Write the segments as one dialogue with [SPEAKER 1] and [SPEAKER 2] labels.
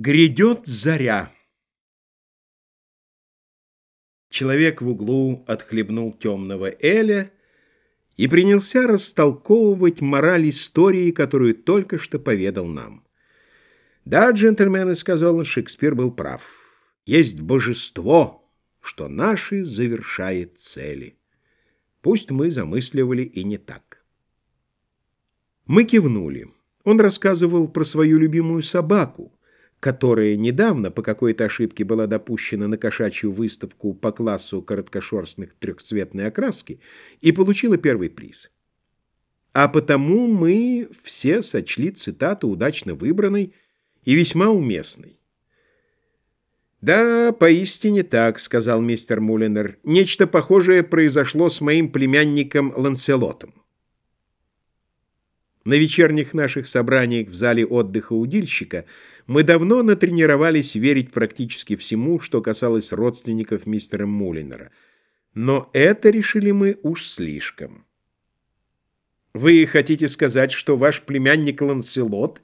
[SPEAKER 1] Грядет заря. Человек в углу отхлебнул темного Эля и принялся растолковывать мораль истории, которую только что поведал нам. «Да, джентльмены, — сказал он, — Шекспир был прав. Есть божество, что наши завершает цели. Пусть мы замысливали и не так». Мы кивнули. Он рассказывал про свою любимую собаку, которая недавно по какой-то ошибке была допущена на кошачью выставку по классу короткошерстных трехцветной окраски и получила первый приз. А потому мы все сочли цитату удачно выбранной и весьма уместной. «Да, поистине так», — сказал мистер Мулинер. «Нечто похожее произошло с моим племянником Ланселотом. На вечерних наших собраниях в зале отдыха удильщика мы давно натренировались верить практически всему, что касалось родственников мистера Мулинера. Но это решили мы уж слишком. Вы хотите сказать, что ваш племянник Ланселот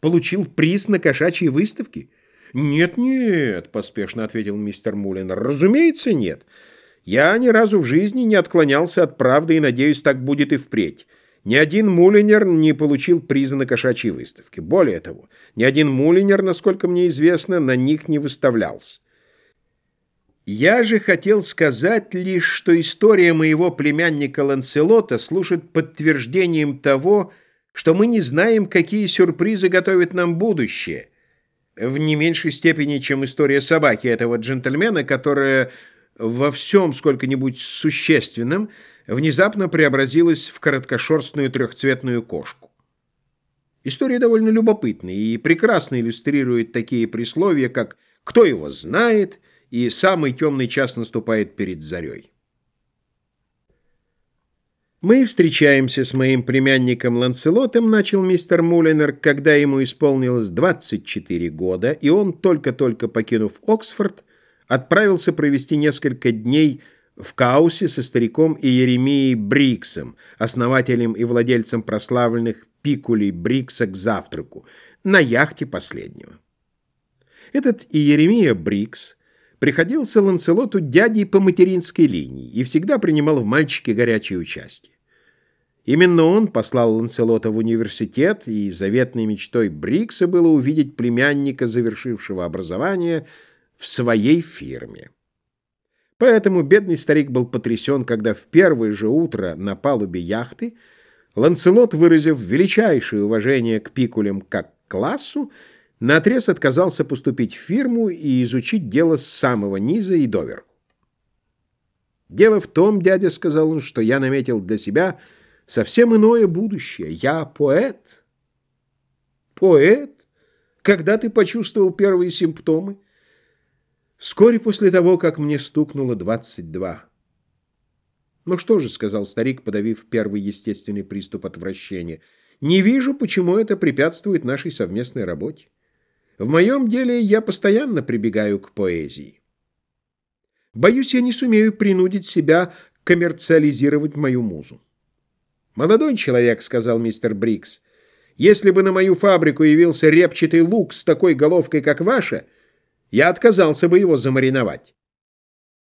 [SPEAKER 1] получил приз на кошачьей выставке? «Нет-нет», — поспешно ответил мистер Мулинер, — «разумеется, нет. Я ни разу в жизни не отклонялся от правды и, надеюсь, так будет и впредь». Ни один мулинер не получил приза на кошачьей выставке. Более того, ни один мулинер, насколько мне известно, на них не выставлялся. Я же хотел сказать лишь, что история моего племянника Ланселота служит подтверждением того, что мы не знаем, какие сюрпризы готовит нам будущее, в не меньшей степени, чем история собаки этого джентльмена, которая во всем сколько-нибудь существенном внезапно преобразилась в короткошерстную трехцветную кошку. История довольно любопытная и прекрасно иллюстрирует такие присловия, как «кто его знает» и «самый темный час наступает перед зарей». «Мы встречаемся с моим племянником Ланселотом», — начал мистер Мулинер, когда ему исполнилось 24 года, и он, только-только покинув Оксфорд, отправился провести несколько дней в Каусе со стариком Иеремией Бриксом, основателем и владельцем прославленных пикулей Брикса к завтраку, на яхте последнего. Этот Иеремия Брикс приходился Ланселоту дядей по материнской линии и всегда принимал в мальчике горячее участие. Именно он послал Ланселота в университет, и заветной мечтой Брикса было увидеть племянника, завершившего образование, в своей фирме. Поэтому бедный старик был потрясен, когда в первое же утро на палубе яхты Ланцелот, выразив величайшее уважение к пикулям как к классу, наотрез отказался поступить в фирму и изучить дело с самого низа и доверху. «Дело в том, дядя, — сказал он, — что я наметил для себя совсем иное будущее. Я поэт». «Поэт? Когда ты почувствовал первые симптомы?» Вскоре после того, как мне стукнуло двадцать два. «Ну что же», — сказал старик, подавив первый естественный приступ отвращения, «не вижу, почему это препятствует нашей совместной работе. В моем деле я постоянно прибегаю к поэзии. Боюсь, я не сумею принудить себя коммерциализировать мою музу». «Молодой человек», — сказал мистер Брикс, «если бы на мою фабрику явился репчатый лук с такой головкой, как ваша, — я отказался бы его замариновать.